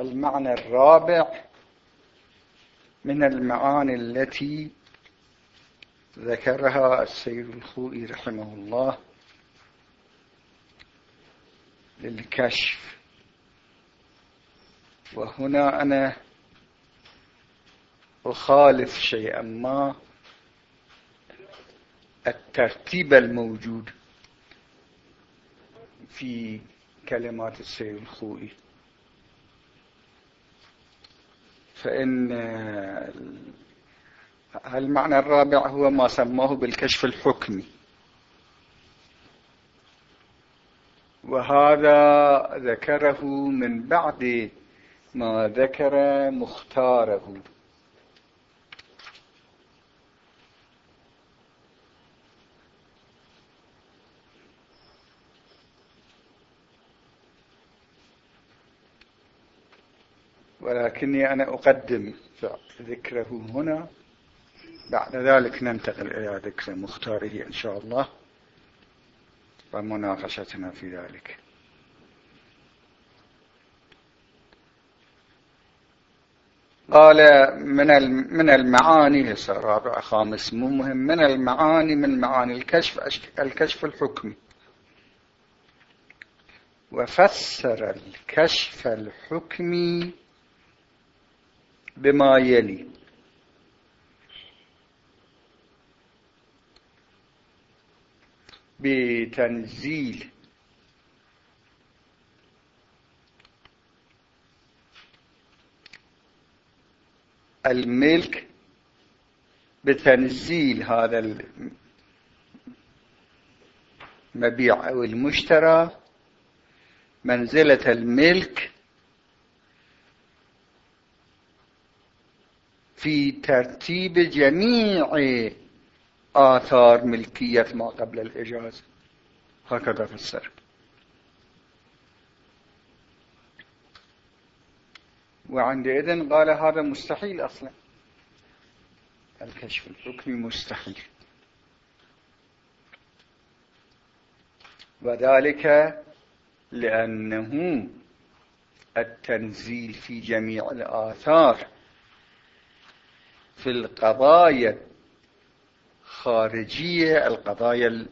المعنى الرابع من المعاني التي ذكرها السيد الخوئي رحمه الله للكشف. وهنا أنا أخالف شيئا ما الترتيب الموجود في كلمات السيد الخوئي. فإن المعنى الرابع هو ما سماه بالكشف الحكمي؟ وهذا ذكره من بعد ما ذكر مختاره. ولكني أنا أقدم ذكره هنا. بعد ذلك ننتقل إلى ذكر مختاره إن شاء الله ومناقشتنا في ذلك. قال من من المعاني رابع خامس مو مهم. من المعاني من معاني الكشف الكشف الحكمي وفسر الكشف الحكمي بما يلي. بتنزيل. الملك بتنزيل هذا المبيع أو المشترى. منزلة الملك في ترتيب جميع آثار ملكية ما قبل الإجازة هكذا فسر وعندئذ قال هذا مستحيل أصلا. الكشف الحكمي مستحيل وذلك لأنه التنزيل في جميع الآثار. في القضايا الخارجية القضايا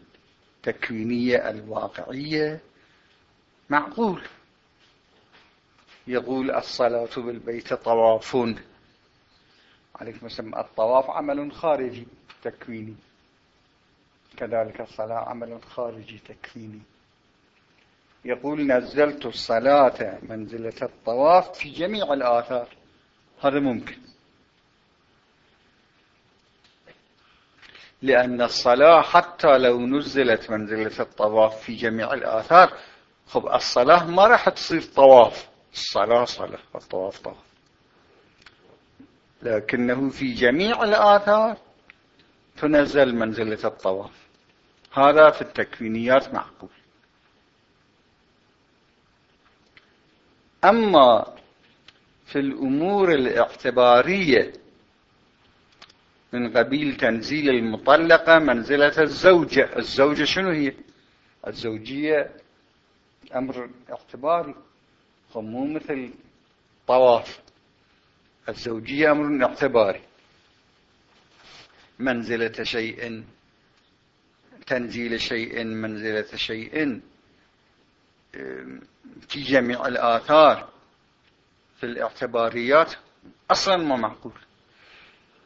التكوينية الواقعية. معقول؟ يقول الصلاة بالبيت طواف. عليكم السلام. الطواف عمل خارجي تكويني. كذلك الصلاة عمل خارجي تكويني. يقول نزلت الصلاة منزلة الطواف في جميع الآثار. هذا ممكن. لأن الصلاة حتى لو نزلت منزلة الطواف في جميع الآثار خب الصلاة ما راح تصير طواف. الصلاة صلاة الطواف طواف. لكنه في جميع الآثار تنزل منزلة الطواف. هذا في التكوينيات معقول. أما في الأمور الاعتبارية من قبيل تنزيل المطلقة منزلة الزوجة الزوجة شنو هي؟ الزوجية أمر اعتباري مو مثل طواف. الزوجية أمر اعتباري. منزلة شيء تنزيل شيء منزلة شيء في جميع الآثار في الاعتباريات أصلا ما معقول.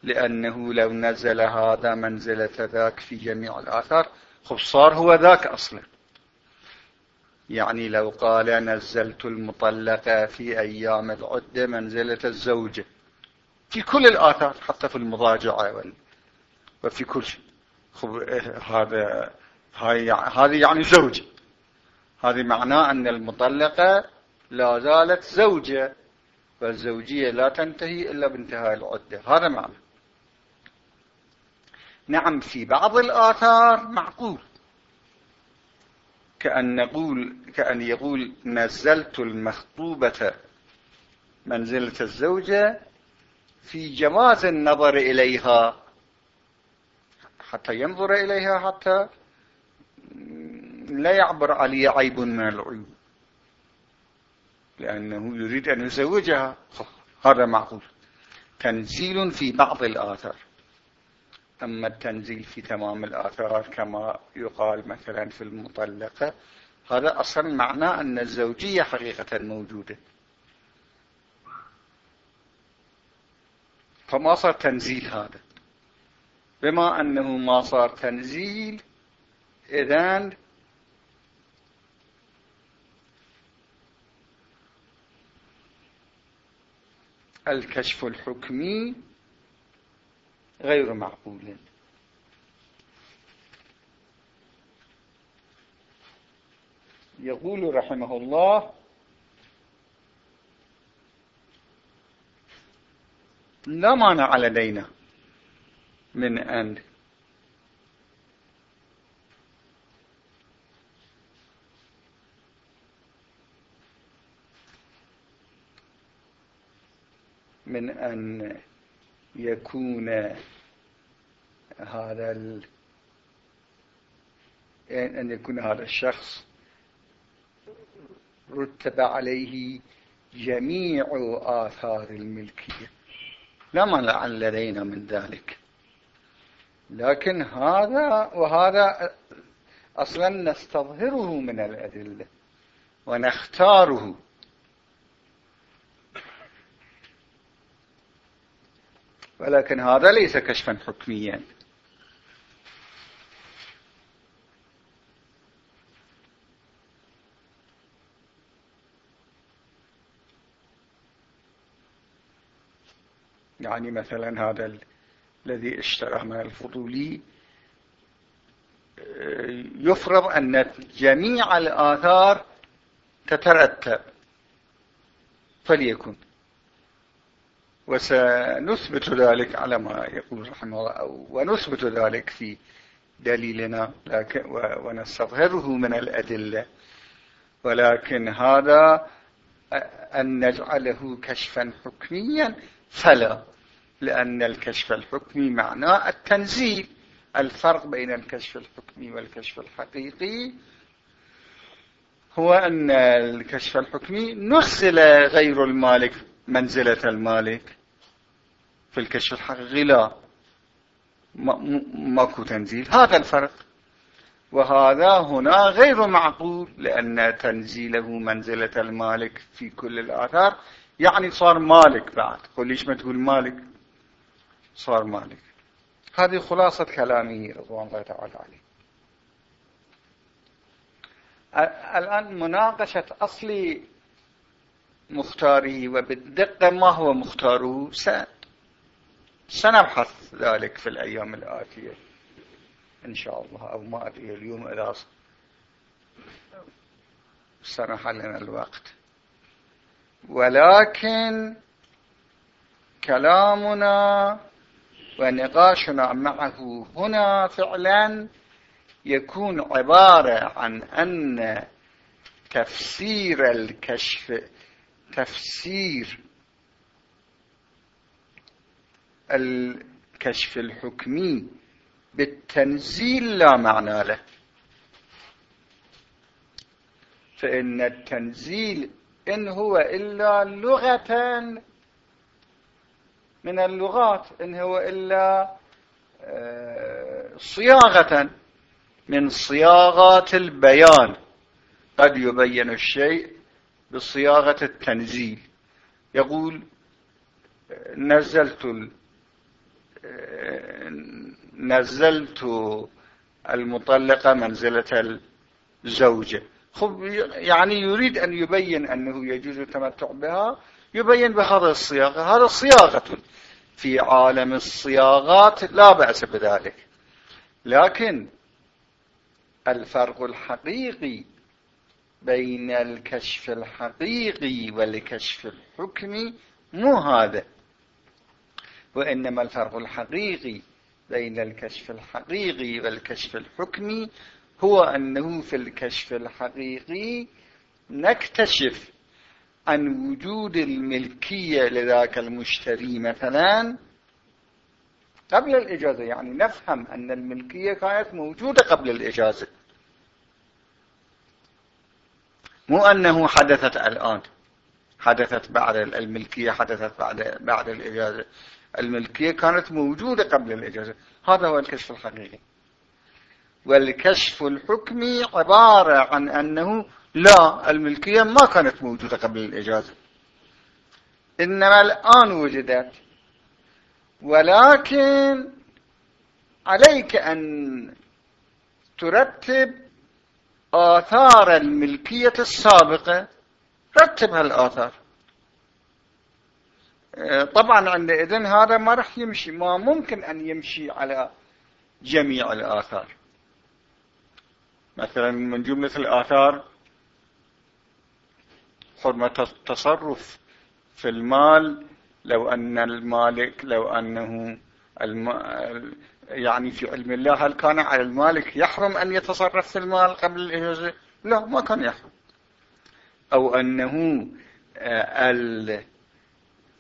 لأنه لو نزل هذا منزلة ذاك في جميع الآثار خب صار هو ذاك أصلا. يعني لو قال نزلت المطلقة في أيام العدة منزلة الزوجة. في كل الآثار حتى في المضاجعة وفي كل شيء. خب هذا هذه يعني زوجة. هذه معناه أن المطلقة لا زالت زوجة فالزوجية لا تنتهي إلا بانتهاء العدة. هذا معنى. نعم في بعض الآثار معقول. كأن نقول كأن يقول نزلت المخطوبة منزلة الزوجة في جواز النظر إليها حتى ينظر إليها حتى لا يعبر عليه عيب من العيوب لأنه يريد أن يزوجها. هذا معقول. تنزيل في بعض الآثار. أما التنزيل في تمام الآثار كما يقال مثلا في المطلقة. هذا أصلا معناه أن الزوجية حقيقة موجودة. فما صار تنزيل هذا؟ بما أنه ما صار تنزيل إذن الكشف الحكمي غير معقول. يقول رحمه الله لا مانع لدينا من أن من أن يكون هذا ال... أن يكون هذا الشخص رتب عليه جميع آثار الملكية لا مانع لدينا من ذلك. لكن هذا وهذا أصلا نستظهره من الأدلة ونختاره. ولكن هذا ليس كشفا حكميا. يعني مثلا هذا الذي اشترى من الفضولي يفرض أن جميع الآثار تترتب فليكن. وسنثبت ذلك على ما يقول رحمه الله ونثبت ذلك في دليلنا ونستظهره من الأدلة. ولكن هذا أن نجعله كشفا حكميا فلا لأن الكشف الحكمي معناه التنزيل. الفرق بين الكشف الحكمي والكشف الحقيقي هو أن الكشف الحكمي نزل غير المالك منزلة المالك. في الكشف الحقيقي لا. ماكو تنزيل. هذا الفرق. وهذا هنا غير معقول لأن تنزيله منزلة المالك في كل الآثار. يعني صار مالك بعد. قل ليش ما تقول مالك؟ صار مالك. هذه خلاصة كلامه رضوان الله تعالى عليه. الآن مناقشة أصل مختاره وبالدقة ما هو مختاره سنبحث ذلك في الأيام الآتية إن شاء الله أو ما أدري اليوم إذا سنح لنا الوقت. ولكن كلامنا ونقاشنا معه هنا فعلا يكون عبارة عن أن تفسير الكشف تفسير الكشف الحكمي بالتنزيل لا معنى له. فإن التنزيل إن هو إلا لغة من اللغات إن هو إلا آه، صياغة من صياغات البيان. قد يبين الشيء بصياغة التنزيل. يقول نزلت نزلت المطلقة منزلة الزوجة خب يعني يريد أن يبين أنه يجوز التمتع بها يبين بهذا الصياغة. هذا صياغة في عالم الصياغات لا بأس بذلك. لكن الفرق الحقيقي بين الكشف الحقيقي والكشف الحكمي مو هذا. وإنما الفرق الحقيقي بين الكشف الحقيقي والكشف الحكمي هو أنه في الكشف الحقيقي نكتشف عن وجود الملكية لذاك المشتري مثلا. قبل الإجازة يعني نفهم أن الملكية كانت موجودة قبل الإجازة. مو أنه حدثت الآن حدثت بعد الملكية حدثت بعد بعد الإجازة. الملكية كانت موجودة قبل الإجازة. هذا هو الكشف الحقيقي. والكشف الحكمي عبارة عن أنه لا الملكية ما كانت موجودة قبل الإجازة. إنما الآن وجدت. ولكن عليك أن ترتب آثار الملكية السابقة. رتب هالآثار. طبعا عندئذ هذا ما راح يمشي ما ممكن أن يمشي على جميع الآثار. مثلا من جملة الآثار حرمة التصرف في المال لو أن المالك لو أنه الم... يعني في علم الله هل كان على المالك يحرم أن يتصرف في المال قبل الإجازة لا ما كان يحرم. أو أنه آه،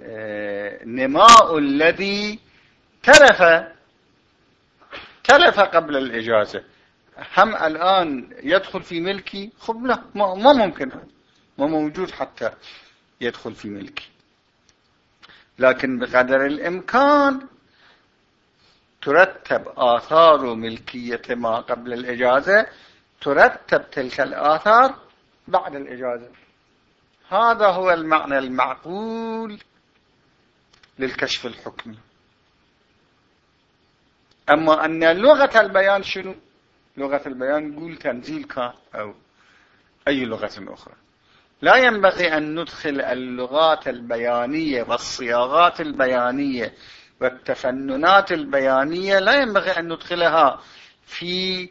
النماء آه، الذي تلف تلف قبل الإجازة. هم الآن يدخل في ملكي؟ خب لا ما ممكن. ما موجود حتى يدخل في ملكي. لكن بقدر الإمكان ترتب آثار ملكية ما قبل الإجازة ترتب تلك الآثار بعد الإجازة. هذا هو المعنى المعقول للكشف الحكمي. أما أن لغة البيان شنو؟ لغة البيان نقول تنزيل كان أو أي لغة أخرى. لا ينبغي أن ندخل اللغات البيانية والصياغات البيانية والتفننات البيانية لا ينبغي أن ندخلها في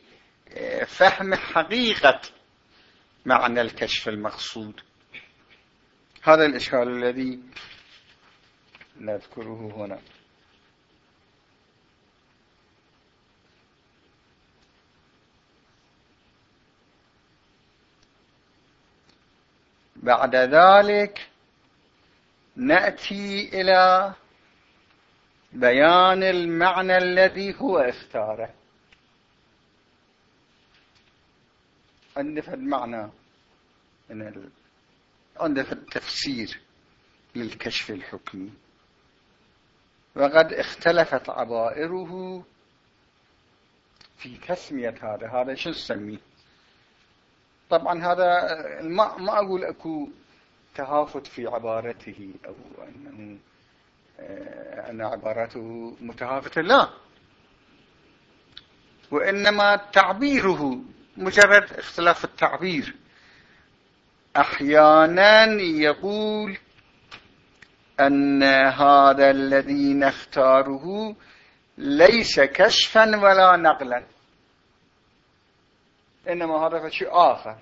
آه، فهم حقيقة معنى الكشف المقصود. هذا الإشكال الذي نذكره هنا. بعد ذلك نأتي إلى بيان المعنى الذي هو اختاره. عندي في المعنى عندي في التفسير للكشف الحكمي. وقد اختلفت عبائره في تسمية هذا. هذا شو نسميه طبعا هذا ما, ما أقول أكو تهافت في عبارته أو أنه آه، أن عبارته متهافتة لا. وإنما تعبيره مجرد اختلاف التعبير. أحيانا يقول أن هذا الذي نختاره ليس كشفا ولا نقلا. إنما هذا شيء آخر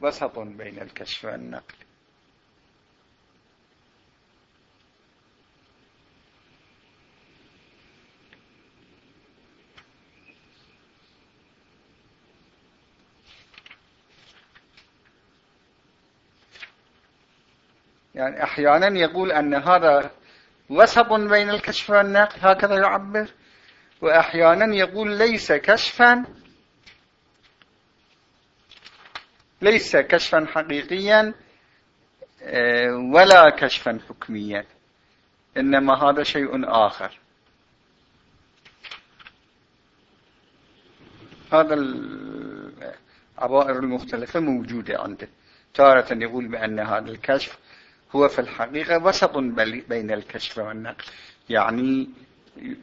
وسط بين الكشف والنقل. يعني أحيانا يقول أن هذا وسط بين الكشف والنقل هكذا يعبر. وأحيانا يقول ليس كشفا ليس كشفا حقيقيا آه، ولا كشفا حكميا. إنما هذا شيء آخر. هذا العبائر المختلفة موجودة عنده. تارة يقول بأن هذا الكشف هو في الحقيقة وسط بين الكشف والنقل. يعني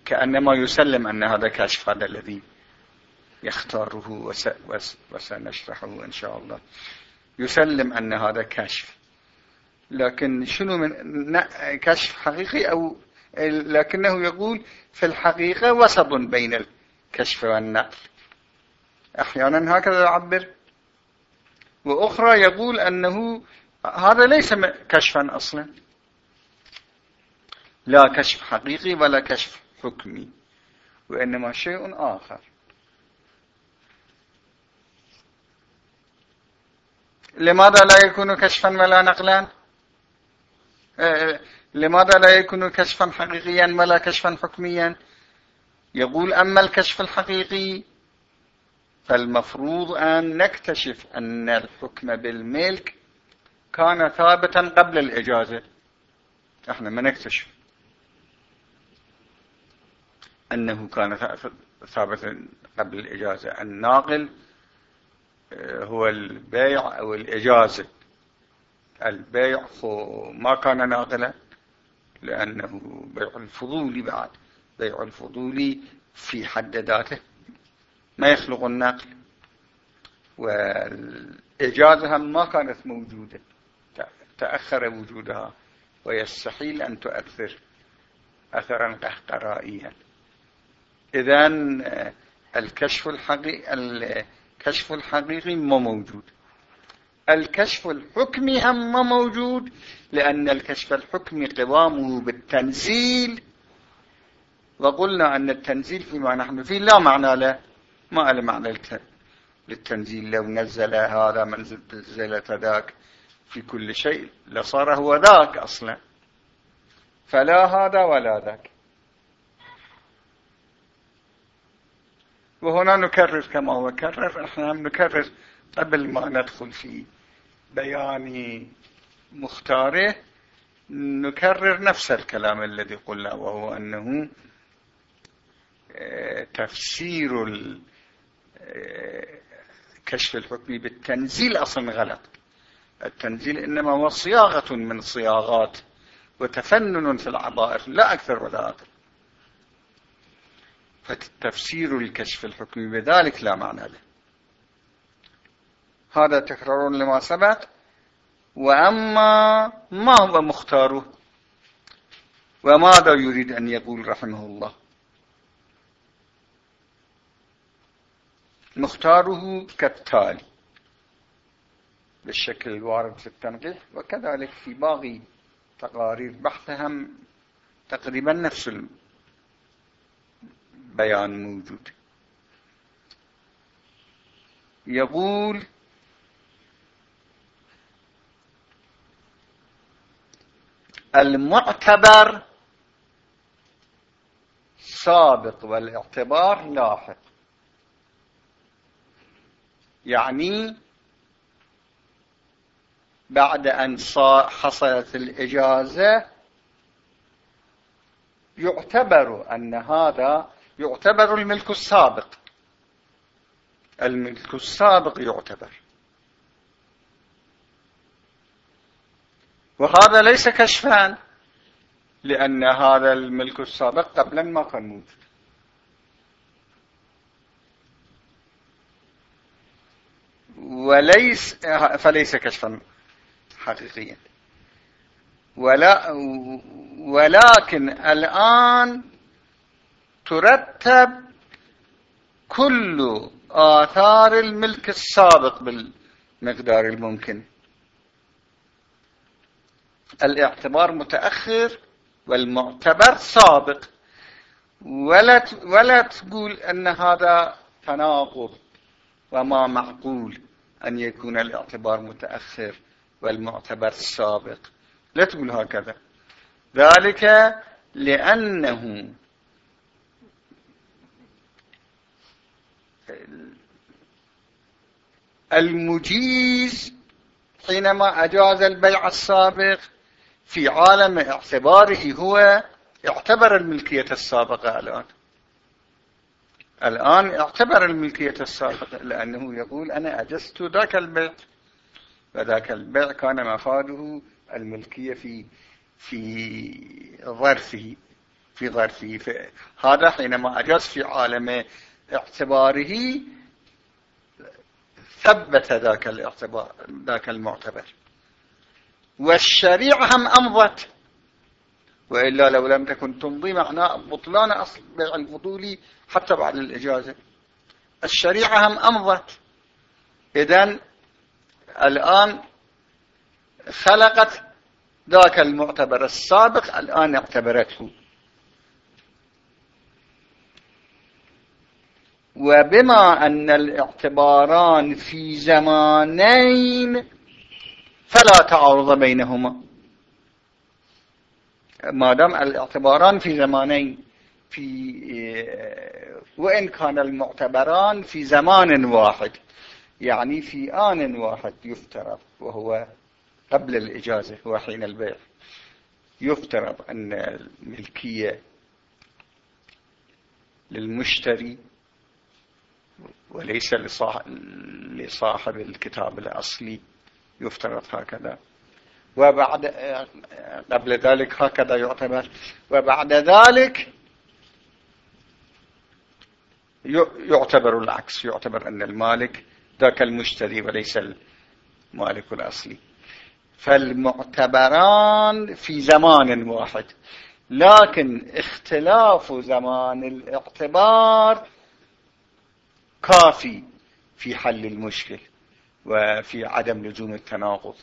كأنما يسلم أن هذا كشف هذا الذي يختاره وسنشرحه إن شاء الله. يسلم أن هذا كشف. لكن شنو من كشف حقيقي أو لكنه يقول في الحقيقة وسط بين الكشف والنقل. أحيانا هكذا يعبر. وأخرى يقول أنه هذا ليس كشفا أصلا. لا كشف حقيقي ولا كشف حكمي وإنما شيء آخر. لماذا لا يكون كشفا ولا نقلا؟ آه، لماذا لا يكون كشفا حقيقيا ولا كشفا حكميا؟ يقول أما الكشف الحقيقي فالمفروض أن نكتشف أن الحكم بالملك كان ثابتا قبل الإجازة. إحنا ما نكتشف أنه كان ثابتا قبل الإجازة. الناقل آه، هو البيع أو الإجازة. البيع ما كان ناقلا لأنه بيع الفضولي بعد. بيع الفضولي في حد ذاته ما يخلق النقل والإجازة ما كانت موجودة. تأخر وجودها ويستحيل أن تؤثر أثرا قهقرائيا. إذا الكشف الحقيقي الكشف الحقيقي ما موجود. الكشف الحكمي هم ما موجود لأن الكشف الحكمي قوامه بالتنزيل. وقلنا أن التنزيل فيما نحن فيه لا معنى له ما له معنى للتنزيل. لو نزل هذا منزلة ذاك في كل شيء لصار هو ذاك أصلا. فلا هذا ولا ذاك. وهنا نكرر كما هو كرر. إحنا نكرر قبل ما ندخل في بيان مختاره نكرر نفس الكلام الذي قلنا وهو أنه آه، تفسير آه، كشف الحكم بالتنزيل أصلا غلط. التنزيل إنما هو صياغة من صياغات وتفنن في العبائر لا أكثر ولا أقل. فتفسير الكشف الحكمي بذلك لا معنى له. هذا تكرار لما سبق. وأما ما هو مختاره؟ وماذا يريد أن يقول رحمه الله؟ مختاره كالتالي. بالشكل الوارد في التنقيح وكذلك في باقي تقارير بحثهم تقريبا نفس البيان موجود. يقول المعتبر سابق والاعتبار لاحق. يعني بعد أن حصلت الإجازة يعتبر أن هذا يعتبر الملك السابق. الملك السابق يعتبر. وهذا ليس كشفان لأن هذا الملك السابق قبلا ما كان موجود وليس فليس كشفا. حقيقيا. ولا ولكن الآن ترتب كل آثار الملك السابق بالمقدار الممكن. الاعتبار متأخر والمعتبر سابق. ولا ولا تقول أن هذا تناقض وما معقول أن يكون الاعتبار متأخر. والمعتبر سابق لا تقول هكذا. ذلك لأنه المجيز حينما أجاز البيع السابق في عالم اعتباره هو اعتبر الملكية السابقة الآن. الآن اعتبر الملكية السابقة لأنه يقول أنا أجزت ذاك البيع. وذاك البيع كان مفاده الملكية في في ظرفه في ظرفه. هذا حينما أجاز في عالم اعتباره ثبت ذاك الاعتبار ذاك المعتبر. والشريعة هم أمضت. وإلا لو لم تكن تمضي معناه بطلان أصل بيع الفضولي حتى بعد الإجازة. الشريعة هم أمضت. إذن الآن خلقت ذاك المعتبر السابق الآن اعتبرته. وبما أن الاعتباران في زمانين فلا تعارض بينهما. ما دام الاعتباران في زمانين في وإن كان المعتبران في زمان واحد. يعني في آن واحد يفترض وهو قبل الإجازة هو حين البيع. يفترض أن الملكية للمشتري وليس لصاحب الكتاب الأصلي يفترض هكذا. وبعد قبل ذلك هكذا يعتبر. وبعد ذلك يعتبر العكس يعتبر أن المالك ذاك المشتري وليس المالك الأصلي. فالمعتبران في زمان واحد لكن اختلاف زمان الاعتبار كافي في حل المشكل وفي عدم لزوم التناقض.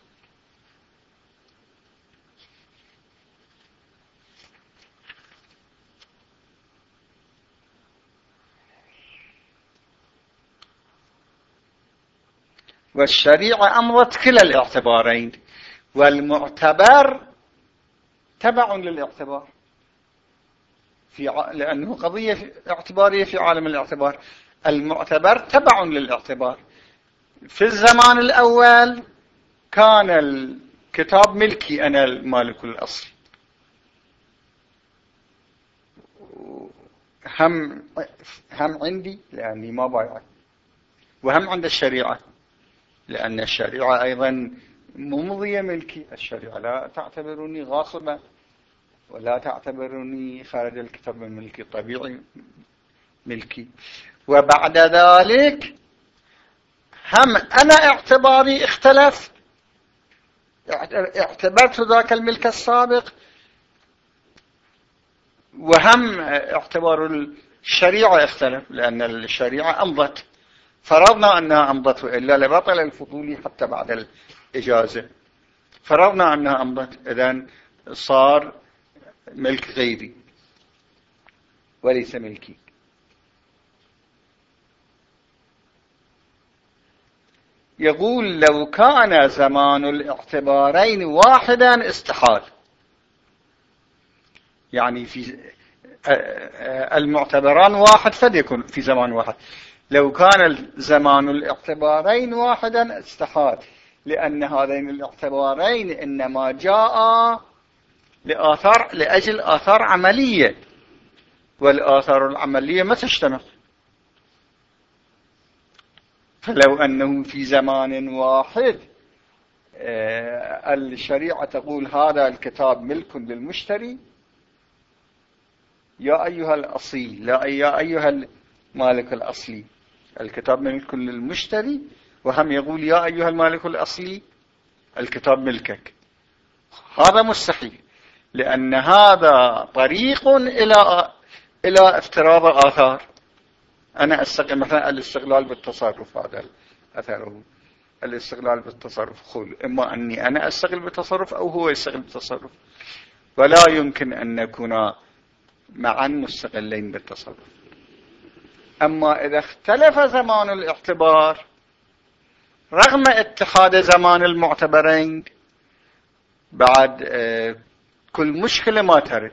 والشريعة أمضت كلا الاعتبارين والمعتبر تبع للاعتبار. في ع... لأنه قضية اعتبارية في عالم الاعتبار. المعتبر تبع للاعتبار. في الزمان الأول كان الكتاب ملكي أنا المالك الأصلي هم هم عندي لأني ما بايعك وهم عند الشريعة. لأن الشريعة أيضا ممضية ملكي. الشريعة لا تعتبرني غاصبا ولا تعتبرني خارج الكتاب من ملكي طبيعي ملكي. وبعد ذلك هم أنا اعتباري اختلف. اعتبرت ذاك الملك السابق. وهم اعتبار الشريعة اختلف لأن الشريعة أمضت. فرضنا أنها أمضت وإلا لبطل الفضول حتى بعد الإجازة. فرضنا أنها أمضت إذن صار ملك غيري وليس ملكي. يقول لو كان زمان الاعتبارين واحدا استحال. يعني في المعتبران واحد فليكن في زمان واحد. لو كان زمان الاعتبارين واحدا استحال لأن هذين الاعتبارين إنما جاء لآثار لأجل آثار عملية والآثار العملية ما تجتمع فلو أنه في زمان واحد آه، الشريعة تقول هذا الكتاب ملك للمشتري. يا أيها الأصيل لا يا أيها المالك الأصلي الكتاب ملك للمشتري وهم يقول يا أيها المالك الأصلي الكتاب ملكك. هذا مستحيل لأن هذا طريق إلى إلى افتراض آثار. أنا أستغل مثلا الاستغلال بالتصرف هذا أثره الاستغلال بالتصرف خل إما أني أنا أستغل بالتصرف أو هو يستغل بالتصرف. ولا يمكن أن نكون معا مستقلين بالتصرف. أما إذا اختلف زمان الاعتبار رغم اتحاد زمان المعتبرين بعد آه، كل مشكلة ما ترد.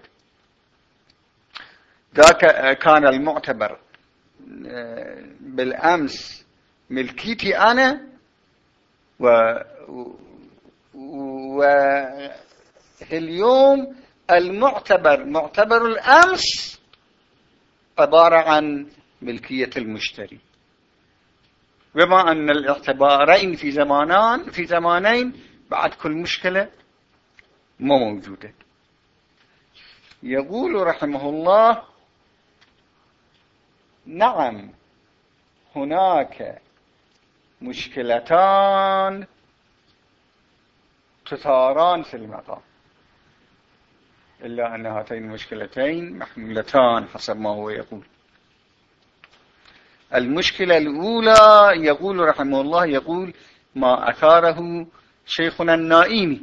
ذاك آه، كان المعتبر آه، بالأمس ملكيتي أنا و, اليوم المعتبر معتبر الأمس عبارة عن ملكية المشتري. بما أن الاعتبارين في زمانان في زمانين بعد كل مشكلة ما موجودة. يقول رحمه الله نعم هناك مشكلتان تثاران في المقام. إلا أن هاتين المشكلتين محمولتان حسب ما هو يقول. المشكلة الأولى يقول رحمه الله يقول ما أثاره شيخنا النائمي.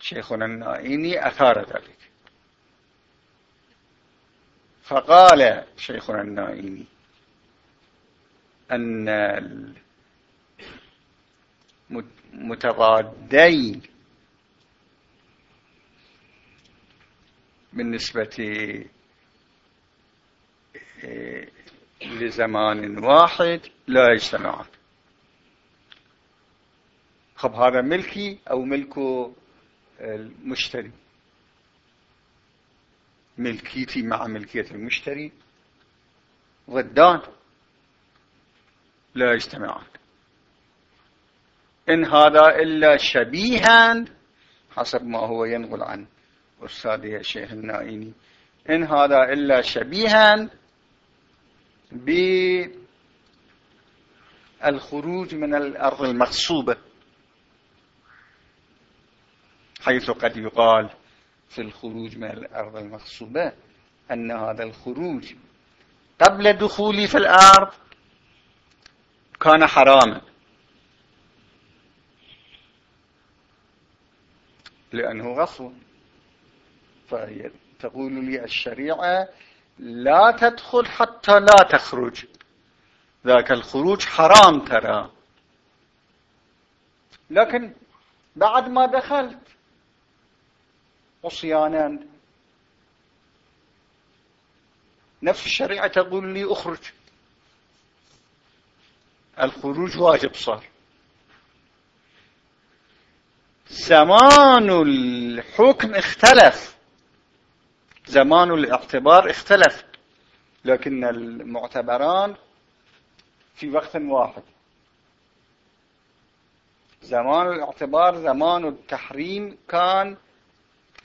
شيخنا النائمي أثار ذلك. فقال شيخنا النائمي أن المتضادين بالنسبة لزمان واحد لا يجتمعان خب هذا ملكي أو ملك المشتري؟ ملكيتي مع ملكية المشتري ضدان لا يجتمعان. إن هذا إلا شبيها حسب ما هو ينقل عن أستاذي الشيخ النائمي. إن هذا إلا شبيها بالخروج من الأرض المغصوبة. حيث قد يقال في الخروج من الأرض المغصوبة أن هذا الخروج قبل دخولي في الأرض كان حراما. لأنه غصب. تقول لي الشريعة لا تدخل حتى لا تخرج. ذاك الخروج حرام ترى. لكن بعد ما دخلت عصيانا. نفس الشريعة تقول لي أخرج. الخروج واجب صار. زمان الحكم اختلف. زمان الاعتبار اختلف لكن المعتبران في وقت واحد. زمان الاعتبار زمان التحريم كان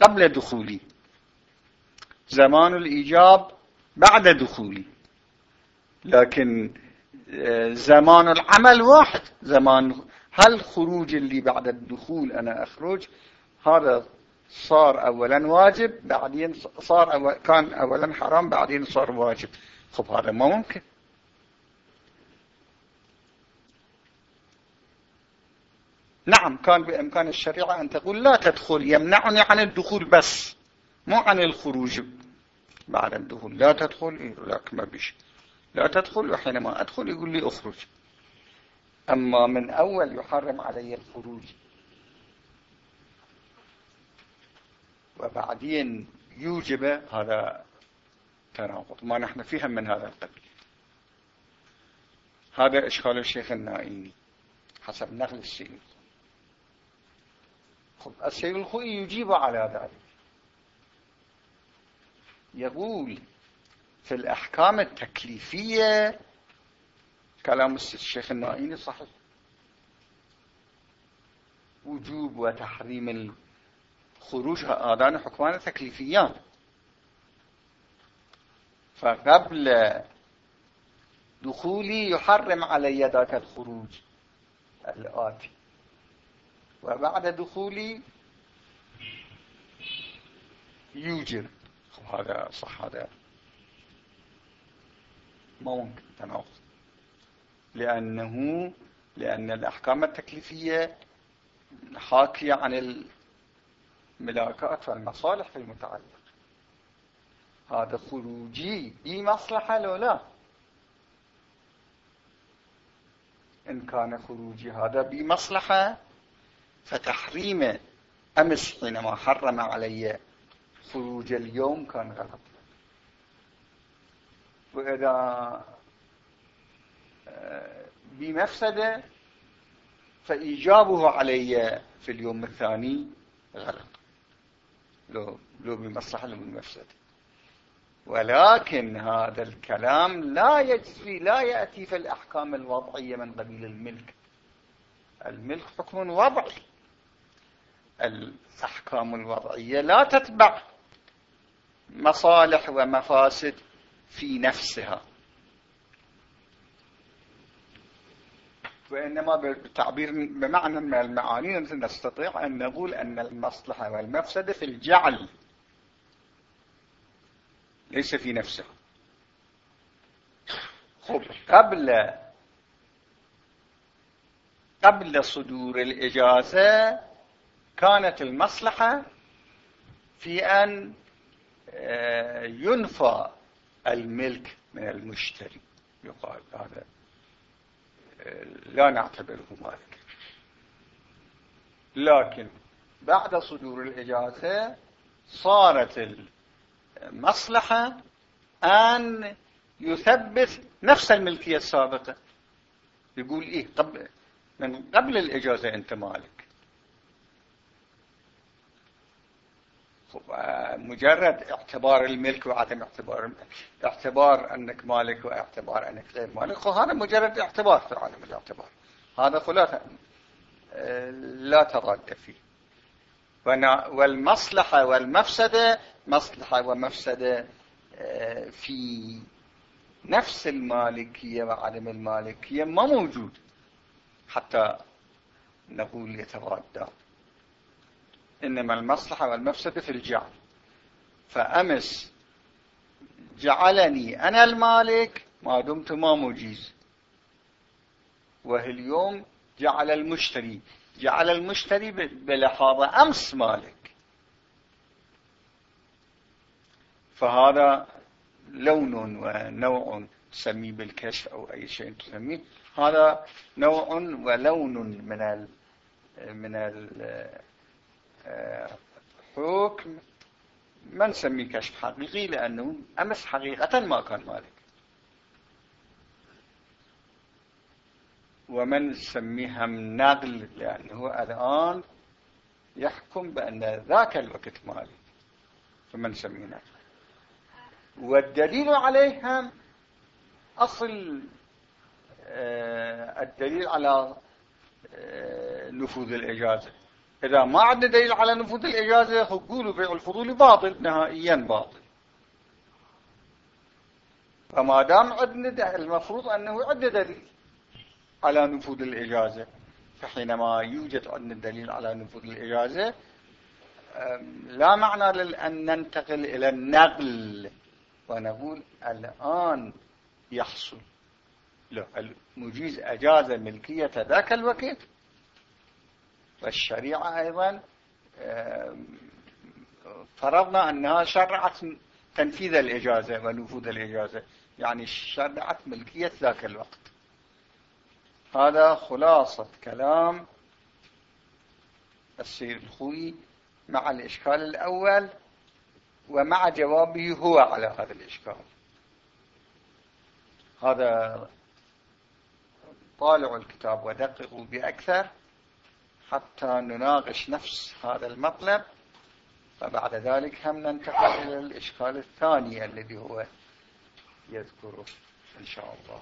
قبل دخولي. زمان الإيجاب بعد دخولي. لكن آه، زمان العمل واحد. زمان هل خروج اللي بعد الدخول أنا أخرج؟ هذا صار أولا واجب بعدين صار أول كان أولا حرام بعدين صار واجب. خب هذا ما ممكن. نعم كان بإمكان الشريعة أن تقول لا تدخل يمنعني عن الدخول بس مو عن الخروج. بعد الدخول لا تدخل لك ما بيش. لا تدخل وحينما أدخل يقول لي أخرج. أما من أول يحرم علي الخروج. وبعدين يوجب هذا تناقض. ما نحن فيها من هذا القبيل. هذا إشكال الشيخ النائمي حسب نقل السيد السيد الخوئي يجيب على ذلك. يقول في الأحكام التكليفية كلام الشيخ النائمي صحيح. وجوب وتحريم الخروج هذان حكمان تكليفيان فقبل دخولي يحرم علي ذاك الخروج. الآتي وبعد دخولي يوجب هذا صح هذا ما ممكن تناقض. لأنه لأن الأحكام التكليفية حاكية عن الملاكات والمصالح في المتعلق هذا خروجي بمصلحة لو لا. إن كان خروجي هذا بمصلحة فتحريم أمس حينما حرم علي خروج اليوم كان غلط. وإذا آه، بمفسدة فإيجابه علي في اليوم الثاني غلط. لو, لو بمصلحة لو بمفسدة. ولكن هذا الكلام لا يجري لا يأتي في الأحكام الوضعية من قبيل الملك. الملك حكم وضعي. الأحكام الوضعية لا تتبع مصالح ومفاسد في نفسها. وإنما بالتعبير بمعنى من المعاني نستطيع أن نقول أن المصلحة والمفسدة في الجعل. ليس في نفسه. خب قبل قبل صدور الإجازة كانت المصلحة في أن آه، ينفى الملك من المشتري. يقال هذا لا نعتبره مالك. لكن بعد صدور الإجازة صارت المصلحة أن يثبت نفس الملكية السابقة. يقول إيه قبل من قبل الإجازة أنت مالك؟ مجرد اعتبار الملك وعدم اعتبار الملك. اعتبار أنك مالك واعتبار أنك غير مالك. هذا مجرد اعتبار في عالم الاعتبار. هذا خلاصة لا تراد فيه. والمصلحة والمفسدة مصلحة ومفسدة آه، في نفس المالكية وعدم المالكية ما موجود. حتى نقول يترادى إنما المصلحة والمفسدة في الجعل. فأمس جعلني أنا المالك ما دمت ما مجيز. وهاليوم جعل المشتري جعل المشتري بلحاظة أمس مالك. فهذا لون ونوع تسميه بالكشف أو أي شيء تسميه. هذا نوع ولون من ال من الحكم ما نسميه كشف حقيقي لأنه أمس حقيقة ما كان مالك ومن نسميها نقل لأنه الآن يحكم بأن ذاك الوقت مالك. فمن نسميه نقل. والدليل عليها أصل آه، الدليل على آه، نفوذ الإجازة. إذا ما عندنا دليل على نفوذ الإجازة قولوا بيع الفضول باطل نهائيا باطل. فما دام عندنا المفروض أنه عندنا دليل على نفوذ الإجازة فحينما يوجد عندنا دليل على نفوذ الإجازة لا معنى لأن ننتقل إلى النقل ونقول الآن يحصل. لا المجيز أجاز ملكية ذاك الوقت. والشريعة أيضا فرضنا أنها شرعت تنفيذ الإجازة ونفوذ الإجازة يعني شرعت ملكية ذاك الوقت. هذا خلاصة كلام السيد الخوي مع الإشكال الأول ومع جوابه هو على هذا الإشكال. هذا طالعوا الكتاب ودققوا بأكثر. حتى نناقش نفس هذا المطلب فبعد ذلك هم ننتقل إلى الإشكال الثاني الذي هو يذكره إن شاء الله.